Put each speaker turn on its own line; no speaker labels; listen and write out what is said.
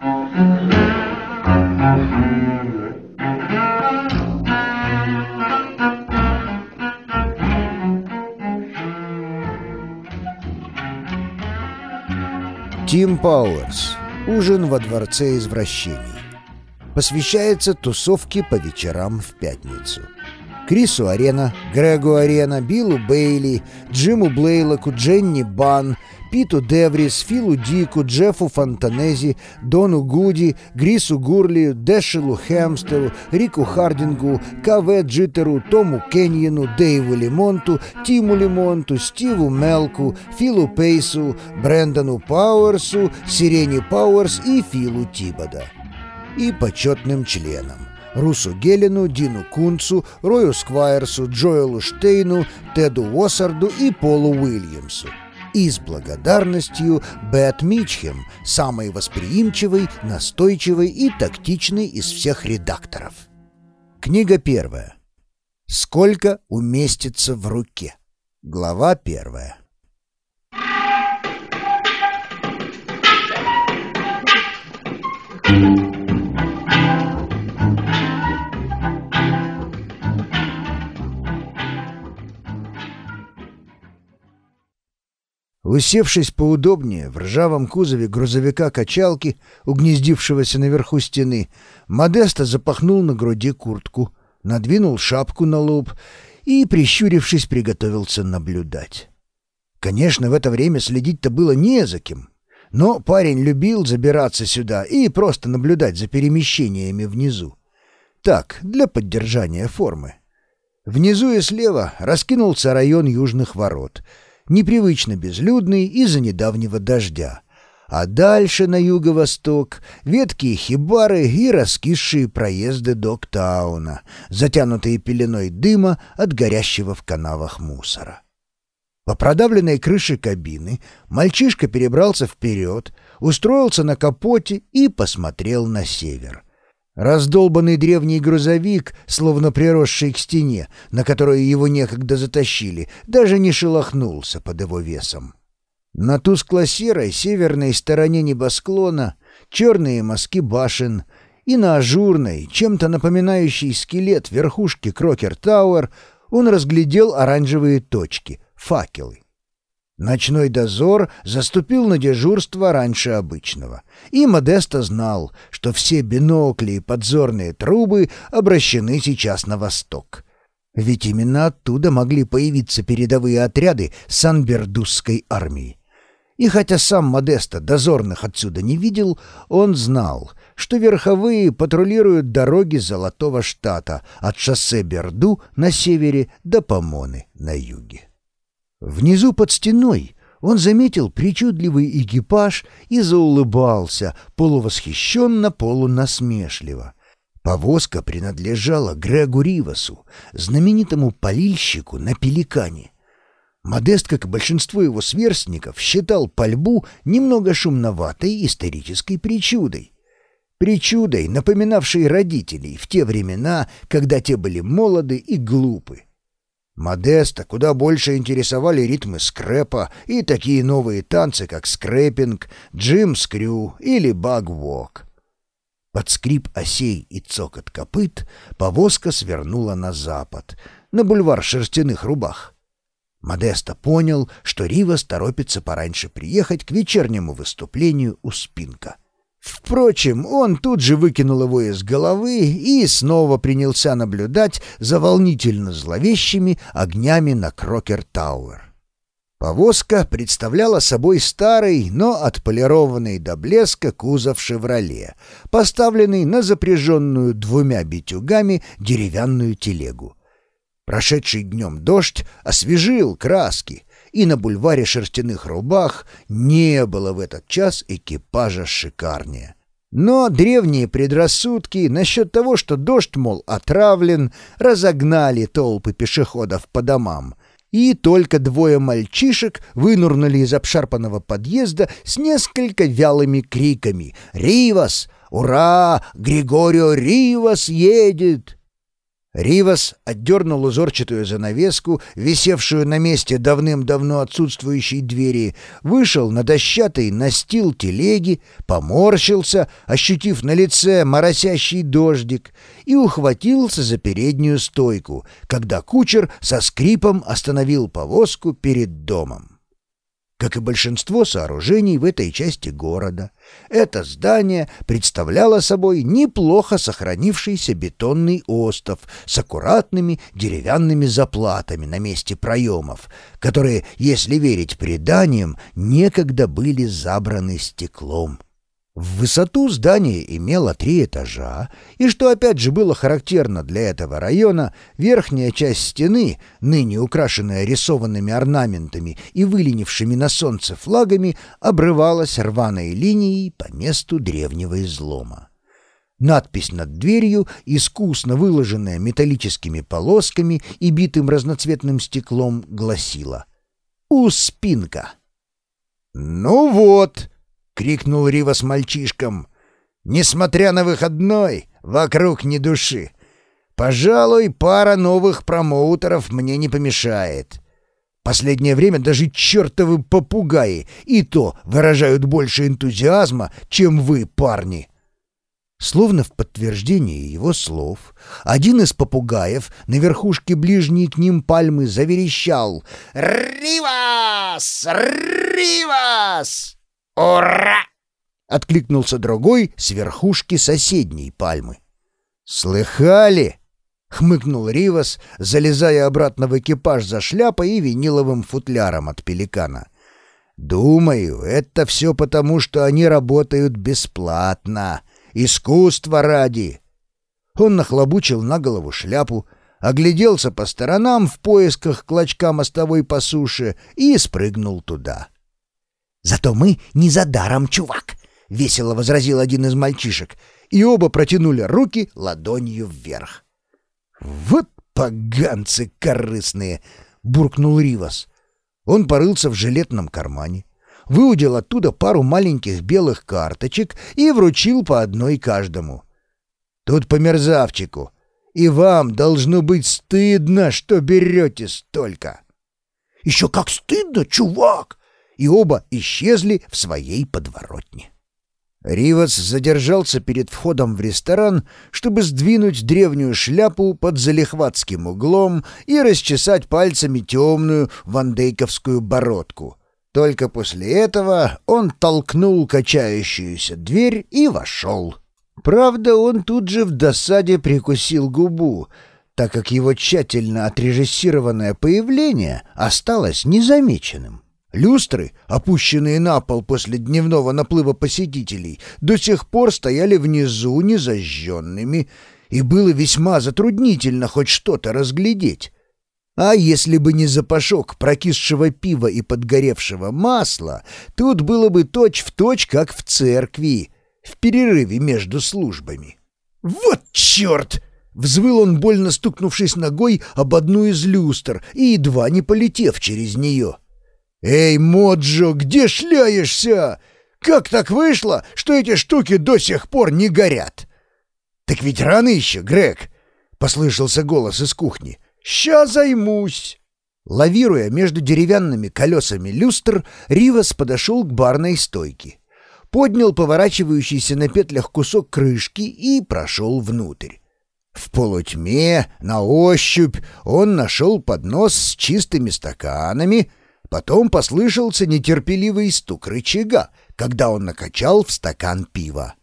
Тим Пауэрс. Ужин во дворце извращений. Посвящается тусовке по вечерам в пятницу. Крису Арена, Грегу Арена, Биллу Бейли, Джиму Блейлоку, Дженни Бан, Питу Деврис, Филу Дику, Джеффу Фонтанези, Дону Гуди, Грису Гурли, Дэшелу Хэмстеру, Рику Хардингу, К.В. Джиттеру, Тому Кеньену, Дэйву Лимонту, Тиму Лимонту, Стиву Мелку, Филу Пейсу, Брэндону Пауэрсу, Сирене Пауэрс и Филу Тибода. И почетным членам. Русу Гелену, Дину Кунцу, Рою Сквайрсу, Джоэлу Штейну, Теду Уоссарду и Полу Уильямсу и с благодарностью Бет Мичхем, самый восприимчивый, настойчивый и тактичный из всех редакторов. Книга первая. Сколько уместится в руке? Глава первая. Усевшись поудобнее в ржавом кузове грузовика-качалки, угнездившегося наверху стены, Модеста запахнул на груди куртку, надвинул шапку на лоб и, прищурившись, приготовился наблюдать. Конечно, в это время следить-то было не за кем, но парень любил забираться сюда и просто наблюдать за перемещениями внизу. Так, для поддержания формы. Внизу и слева раскинулся район южных ворот — непривычно безлюдный из-за недавнего дождя. А дальше на юго-восток веткие хибары и раскисшие проезды Доктауна, затянутые пеленой дыма от горящего в канавах мусора. По продавленной крыше кабины мальчишка перебрался вперед, устроился на капоте и посмотрел на север — Раздолбанный древний грузовик, словно приросший к стене, на которую его некогда затащили, даже не шелохнулся под его весом. На тускло-серой северной стороне небосклона черные мазки башен, и на ажурной, чем-то напоминающей скелет верхушки Крокер-Тауэр, он разглядел оранжевые точки — факелы. Ночной дозор заступил на дежурство раньше обычного, и Модеста знал, что все бинокли и подзорные трубы обращены сейчас на восток. Ведь именно оттуда могли появиться передовые отряды Санбердусской армии. И хотя сам Модеста дозорных отсюда не видел, он знал, что верховые патрулируют дороги Золотого Штата от шоссе Берду на севере до Помоны на юге. Внизу под стеной он заметил причудливый экипаж и заулыбался, полувосхищенно, полунасмешливо. Повозка принадлежала Грегу Ривасу, знаменитому полильщику на Пеликане. Модест, как и большинство его сверстников, считал пальбу немного шумноватой исторической причудой. Причудой, напоминавшей родителей в те времена, когда те были молоды и глупы. Модеста куда больше интересовали ритмы скрэпа и такие новые танцы, как скрэпинг, джим-скрю или баг-вок. Под скрип осей и цокот копыт повозка свернула на запад, на бульвар шерстяных рубах. Модеста понял, что Ривас торопится пораньше приехать к вечернему выступлению у Спинка. Впрочем, он тут же выкинул его из головы и снова принялся наблюдать за волнительно зловещими огнями на Крокер-Тауэр. Повозка представляла собой старый, но отполированный до блеска кузов «Шевроле», поставленный на запряженную двумя битюгами деревянную телегу. Прошедший днем дождь освежил краски — и на бульваре шерстяных рубах не было в этот час экипажа шикарнее. Но древние предрассудки насчет того, что дождь, мол, отравлен, разогнали толпы пешеходов по домам, и только двое мальчишек вынурнули из обшарпанного подъезда с несколько вялыми криками «Ривас! Ура! Григорио Ривас едет!» Ривас отдернул узорчатую занавеску, висевшую на месте давным-давно отсутствующей двери, вышел на дощатый настил телеги, поморщился, ощутив на лице моросящий дождик, и ухватился за переднюю стойку, когда кучер со скрипом остановил повозку перед домом. Как и большинство сооружений в этой части города, это здание представляло собой неплохо сохранившийся бетонный остов с аккуратными деревянными заплатами на месте проемов, которые, если верить преданиям, некогда были забраны стеклом. В высоту здание имело три этажа, и, что опять же было характерно для этого района, верхняя часть стены, ныне украшенная рисованными орнаментами и выленившими на солнце флагами, обрывалась рваной линией по месту древнего излома. Надпись над дверью, искусно выложенная металлическими полосками и битым разноцветным стеклом, гласила «Успинка». «Ну вот», крикнул Ривас мальчишкам. «Несмотря на выходной, вокруг ни души. Пожалуй, пара новых промоутеров мне не помешает. Последнее время даже чертовы попугаи и то выражают больше энтузиазма, чем вы, парни». Словно в подтверждение его слов, один из попугаев на верхушке ближней к ним пальмы заверещал «Ривас! Ривас!» «Ура!» — откликнулся другой с верхушки соседней пальмы. «Слыхали?» — хмыкнул Ривас, залезая обратно в экипаж за шляпой и виниловым футляром от пеликана. «Думаю, это все потому, что они работают бесплатно. Искусство ради!» Он нахлобучил на голову шляпу, огляделся по сторонам в поисках клочка мостовой по суше и спрыгнул туда. «Зато мы не за даром, чувак!» — весело возразил один из мальчишек, и оба протянули руки ладонью вверх. «Вот поганцы корыстные!» — буркнул Ривас. Он порылся в жилетном кармане, выудил оттуда пару маленьких белых карточек и вручил по одной каждому. «Тут по мерзавчику, и вам должно быть стыдно, что берете столько!» «Еще как стыдно, чувак!» И оба исчезли в своей подворотне. Ривас задержался перед входом в ресторан, чтобы сдвинуть древнюю шляпу под залихватским углом и расчесать пальцами темную вандейковскую бородку. Только после этого он толкнул качающуюся дверь и вошел. Правда, он тут же в досаде прикусил губу, так как его тщательно отрежиссированное появление осталось незамеченным. Люстры, опущенные на пол после дневного наплыва посетителей, до сих пор стояли внизу незажженными, и было весьма затруднительно хоть что-то разглядеть. А если бы не запашок прокисшего пива и подгоревшего масла, тут было бы точь-в-точь, точь, как в церкви, в перерыве между службами. «Вот черт!» — взвыл он, больно стукнувшись ногой об одну из люстр и едва не полетев через нее. «Эй, Моджо, где шляешься? Как так вышло, что эти штуки до сих пор не горят?» «Так ведь рано еще, Грег!» — послышался голос из кухни. «Ща займусь!» Лавируя между деревянными колесами люстр, Ривас подошел к барной стойке. Поднял поворачивающийся на петлях кусок крышки и прошел внутрь. В полутьме, на ощупь, он нашел поднос с чистыми стаканами — Потом послышался нетерпеливый стук рычага, когда он накачал в стакан пива.